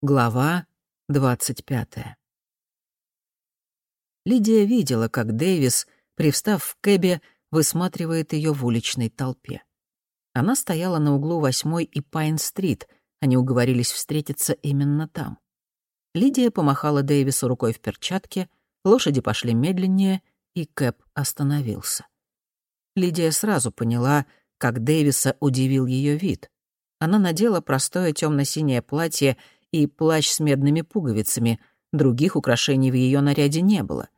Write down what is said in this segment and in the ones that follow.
Глава двадцать пятая. Лидия видела, как Дэвис, привстав в кэбе, высматривает ее в уличной толпе. Она стояла на углу восьмой и Пайн-стрит, они уговорились встретиться именно там. Лидия помахала Дэвису рукой в перчатке, лошади пошли медленнее, и Кэп остановился. Лидия сразу поняла, как Дэвиса удивил ее вид. Она надела простое темно-синее платье и плащ с медными пуговицами, других украшений в ее наряде не было.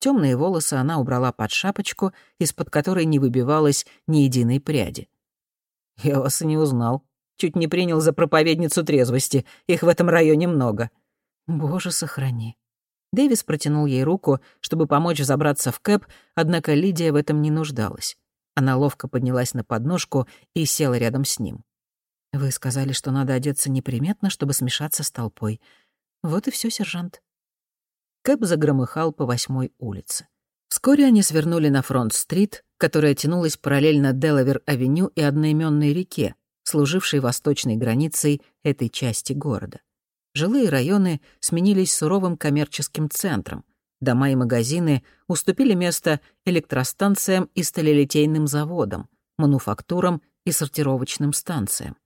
Темные волосы она убрала под шапочку, из-под которой не выбивалось ни единой пряди. «Я вас и не узнал. Чуть не принял за проповедницу трезвости. Их в этом районе много». «Боже, сохрани». Дэвис протянул ей руку, чтобы помочь забраться в кэп, однако Лидия в этом не нуждалась. Она ловко поднялась на подножку и села рядом с ним. «Вы сказали, что надо одеться неприметно, чтобы смешаться с толпой. Вот и все, сержант». Кэп загромыхал по восьмой улице. Вскоре они свернули на Фронт-стрит, которая тянулась параллельно Делавер-авеню и одноименной реке, служившей восточной границей этой части города. Жилые районы сменились суровым коммерческим центром. Дома и магазины уступили место электростанциям и сталелитейным заводам, мануфактурам и сортировочным станциям.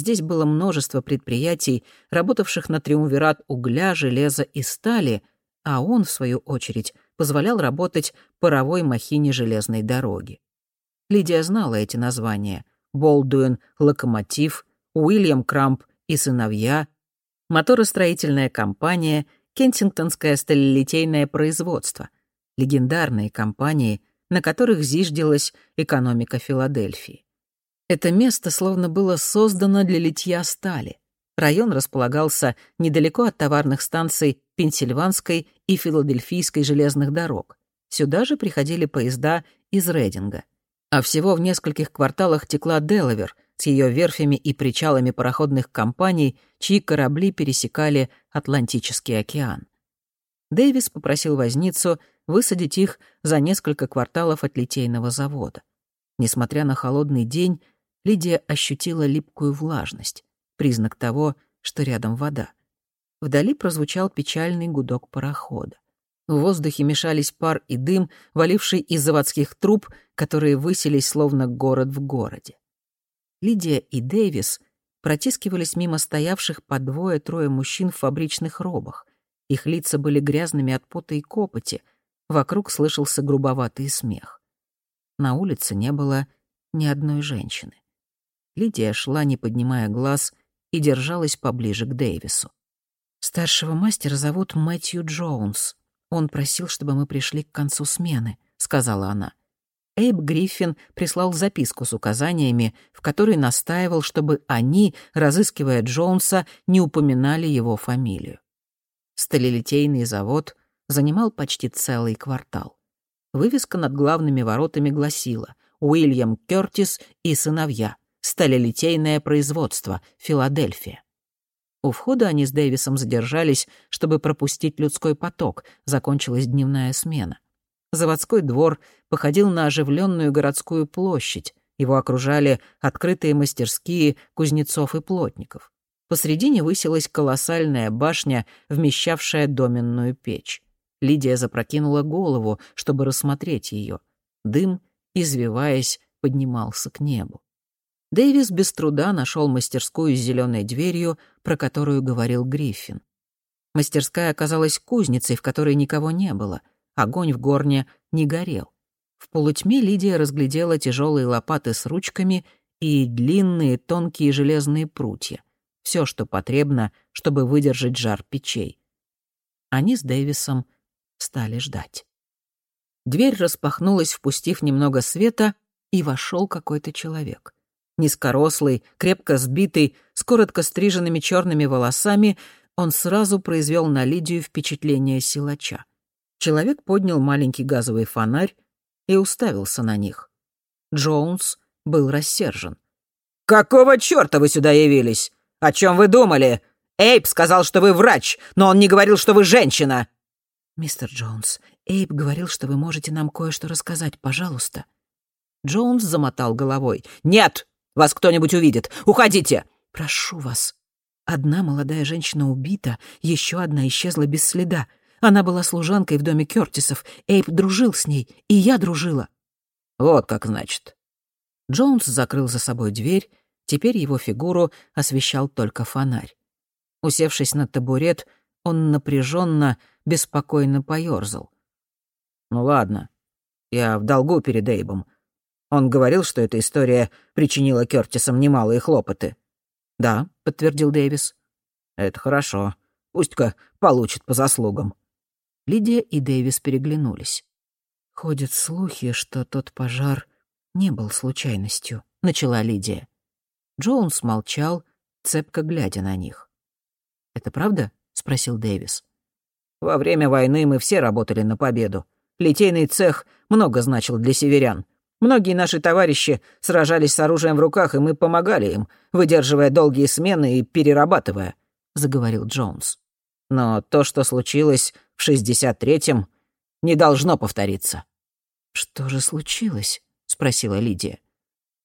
Здесь было множество предприятий, работавших на триумвират угля, железа и стали, а он, в свою очередь, позволял работать паровой махине железной дороги. Лидия знала эти названия — Болдуин, Локомотив, Уильям Крамп и сыновья, моторостроительная компания, Кенсингтонское сталелитейное производство, легендарные компании, на которых зиждилась экономика Филадельфии. Это место словно было создано для литья стали. Район располагался недалеко от товарных станций Пенсильванской и Филадельфийской железных дорог. Сюда же приходили поезда из Рейдинга. А всего в нескольких кварталах текла Делавер с ее верфями и причалами пароходных компаний, чьи корабли пересекали Атлантический океан. Дэвис попросил возницу высадить их за несколько кварталов от литейного завода. Несмотря на холодный день, Лидия ощутила липкую влажность, признак того, что рядом вода. Вдали прозвучал печальный гудок парохода. В воздухе мешались пар и дым, валивший из заводских труб, которые высились словно город в городе. Лидия и Дэвис протискивались мимо стоявших по двое-трое мужчин в фабричных робах. Их лица были грязными от пота и копоти. Вокруг слышался грубоватый смех. На улице не было ни одной женщины. Лидия шла, не поднимая глаз, и держалась поближе к Дэвису. «Старшего мастера зовут Мэтью Джонс. Он просил, чтобы мы пришли к концу смены», — сказала она. Эйб Гриффин прислал записку с указаниями, в которой настаивал, чтобы они, разыскивая Джонса, не упоминали его фамилию. Сталелитейный завод занимал почти целый квартал. Вывеска над главными воротами гласила «Уильям Кёртис и сыновья сталелитейное производство, Филадельфия. У входа они с Дэвисом задержались, чтобы пропустить людской поток, закончилась дневная смена. Заводской двор походил на оживленную городскую площадь, его окружали открытые мастерские кузнецов и плотников. Посредине высилась колоссальная башня, вмещавшая доменную печь. Лидия запрокинула голову, чтобы рассмотреть ее. Дым, извиваясь, поднимался к небу. Дэвис без труда нашел мастерскую с зеленой дверью, про которую говорил Гриффин. Мастерская оказалась кузницей, в которой никого не было. Огонь в горне не горел. В полутьме Лидия разглядела тяжелые лопаты с ручками и длинные тонкие железные прутья. Все, что потребно, чтобы выдержать жар печей. Они с Дэвисом стали ждать. Дверь распахнулась, впустив немного света, и вошел какой-то человек — Низкорослый, крепко сбитый, с коротко стриженными черными волосами, он сразу произвел на Лидию впечатление силача. Человек поднял маленький газовый фонарь и уставился на них. Джонс был рассержен. «Какого чёрта вы сюда явились? О чем вы думали? Эйб сказал, что вы врач, но он не говорил, что вы женщина!» «Мистер Джонс, Эйб говорил, что вы можете нам кое-что рассказать, пожалуйста». Джонс замотал головой. «Нет! Вас кто-нибудь увидит. Уходите!» «Прошу вас». Одна молодая женщина убита, еще одна исчезла без следа. Она была служанкой в доме Кёртисов, Эйп дружил с ней, и я дружила. Вот как значит. Джонс закрыл за собой дверь, теперь его фигуру освещал только фонарь. Усевшись на табурет, он напряженно, беспокойно поёрзал. «Ну ладно, я в долгу перед Эйбом. Он говорил, что эта история причинила Кёртисам немалые хлопоты». «Да», — подтвердил Дэвис. «Это хорошо. Пусть-ка получит по заслугам». Лидия и Дэвис переглянулись. «Ходят слухи, что тот пожар не был случайностью», — начала Лидия. Джоунс молчал, цепко глядя на них. «Это правда?» — спросил Дэвис. «Во время войны мы все работали на победу. Литейный цех много значил для северян. Многие наши товарищи сражались с оружием в руках, и мы помогали им, выдерживая долгие смены и перерабатывая», — заговорил Джонс. «Но то, что случилось в 63-м, не должно повториться». «Что же случилось?» — спросила Лидия.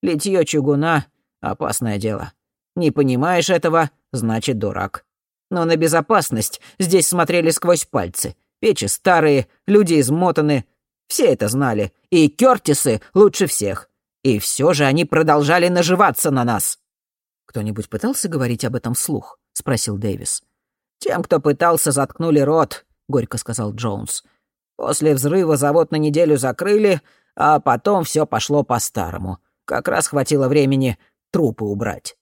«Литье чугуна — опасное дело. Не понимаешь этого — значит дурак. Но на безопасность здесь смотрели сквозь пальцы. Печи старые, люди измотаны. Все это знали. И Кёртисы лучше всех. И все же они продолжали наживаться на нас». «Кто-нибудь пытался говорить об этом вслух?» — спросил Дэвис. «Тем, кто пытался, заткнули рот», — горько сказал Джонс. «После взрыва завод на неделю закрыли, а потом все пошло по-старому. Как раз хватило времени трупы убрать».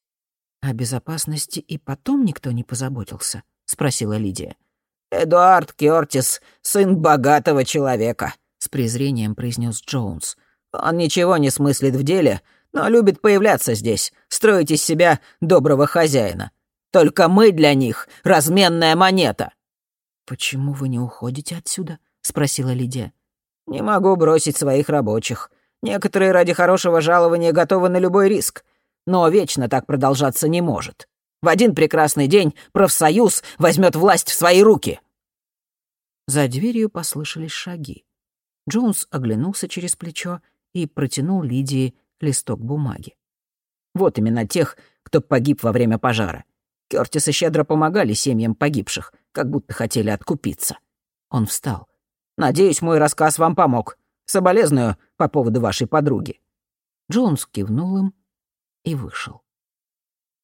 «О безопасности и потом никто не позаботился?» — спросила Лидия. «Эдуард Кёртис — сын богатого человека», — с презрением произнес Джонс. «Он ничего не смыслит в деле, но любит появляться здесь, строить из себя доброго хозяина. Только мы для них — разменная монета». «Почему вы не уходите отсюда?» — спросила Лидия. «Не могу бросить своих рабочих. Некоторые ради хорошего жалования готовы на любой риск. Но вечно так продолжаться не может. В один прекрасный день профсоюз возьмет власть в свои руки». За дверью послышались шаги. Джонс оглянулся через плечо и протянул Лидии листок бумаги. «Вот именно тех, кто погиб во время пожара. Кёртисы щедро помогали семьям погибших, как будто хотели откупиться». Он встал. «Надеюсь, мой рассказ вам помог. Соболезную по поводу вашей подруги». Джонс кивнул им и вышел.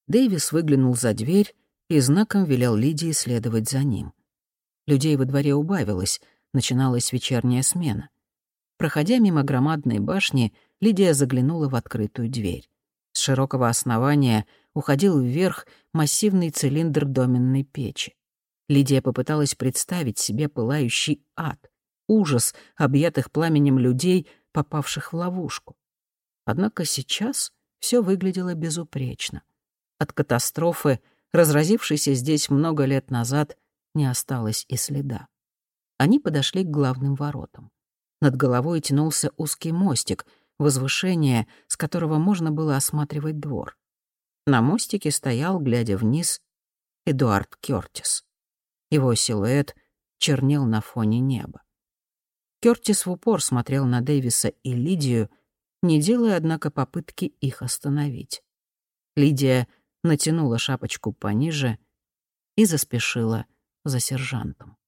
Дэвис выглянул за дверь и знаком велел Лидии следовать за ним. Людей во дворе убавилось, начиналась вечерняя смена. Проходя мимо громадной башни, Лидия заглянула в открытую дверь. С широкого основания уходил вверх массивный цилиндр доменной печи. Лидия попыталась представить себе пылающий ад, ужас объятых пламенем людей, попавших в ловушку. Однако сейчас все выглядело безупречно. От катастрофы, разразившейся здесь много лет назад, не осталось и следа. Они подошли к главным воротам. Над головой тянулся узкий мостик, возвышение, с которого можно было осматривать двор. На мостике стоял, глядя вниз, Эдуард Кёртис. Его силуэт чернел на фоне неба. Кёртис в упор смотрел на Дэвиса и Лидию, не делая, однако, попытки их остановить. Лидия натянула шапочку пониже и заспешила за сержантом.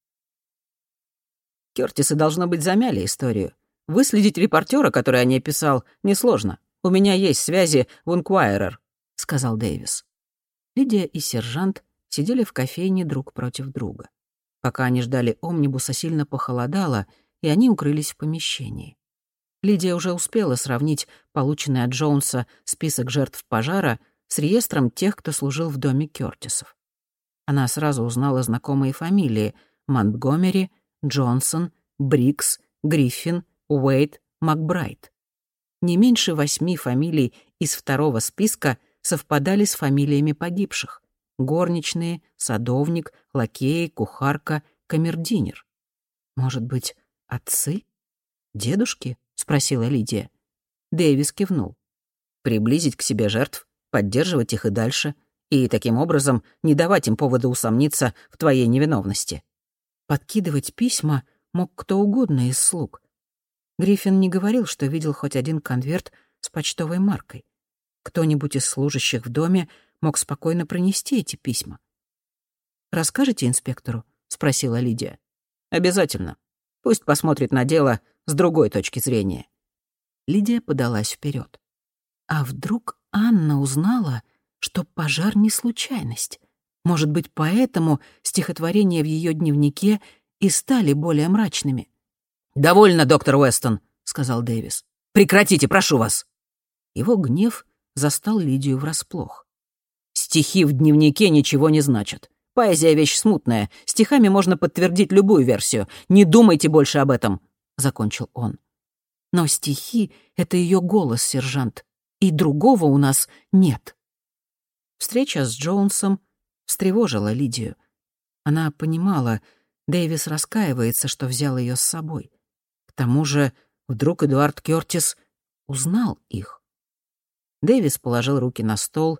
Кёртисы, должно быть, замяли историю. Выследить репортера, который о ней писал, несложно. У меня есть связи в Инкуайрер», — сказал Дэвис. Лидия и сержант сидели в кофейне друг против друга. Пока они ждали омнибуса, сильно похолодало, и они укрылись в помещении. Лидия уже успела сравнить полученный от Джонса список жертв пожара с реестром тех, кто служил в доме Кёртисов. Она сразу узнала знакомые фамилии — Монтгомери, Джонсон, Брикс, Гриффин, Уэйт, Макбрайт. Не меньше восьми фамилий из второго списка совпадали с фамилиями погибших. Горничные, садовник, лакеи, кухарка, камердинер. Может быть, отцы? Дедушки? — спросила Лидия. Дэвис кивнул. Приблизить к себе жертв поддерживать их и дальше, и таким образом не давать им повода усомниться в твоей невиновности. Подкидывать письма мог кто угодно из слуг. Гриффин не говорил, что видел хоть один конверт с почтовой маркой. Кто-нибудь из служащих в доме мог спокойно пронести эти письма. «Расскажете инспектору?» — спросила Лидия. «Обязательно. Пусть посмотрит на дело с другой точки зрения». Лидия подалась вперед. А вдруг Анна узнала, что пожар не случайность? Может быть, поэтому стихотворения в ее дневнике и стали более мрачными. «Довольно, доктор Уэстон», — сказал Дэвис. «Прекратите, прошу вас». Его гнев застал Лидию врасплох. «Стихи в дневнике ничего не значат. Поэзия — вещь смутная. Стихами можно подтвердить любую версию. Не думайте больше об этом», — закончил он. «Но стихи — это ее голос, сержант, и другого у нас нет». Встреча с Джонсом встревожила Лидию. Она понимала, Дэвис раскаивается, что взял ее с собой. К тому же вдруг Эдуард Кёртис узнал их. Дэвис положил руки на стол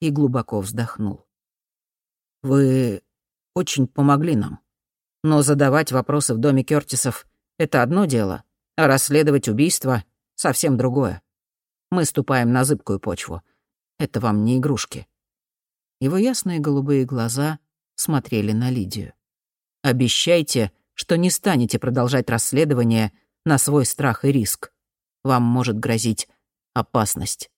и глубоко вздохнул. «Вы очень помогли нам. Но задавать вопросы в доме Кёртисов — это одно дело, а расследовать убийство — совсем другое. Мы ступаем на зыбкую почву. Это вам не игрушки». Его ясные голубые глаза смотрели на Лидию. «Обещайте, что не станете продолжать расследование на свой страх и риск. Вам может грозить опасность».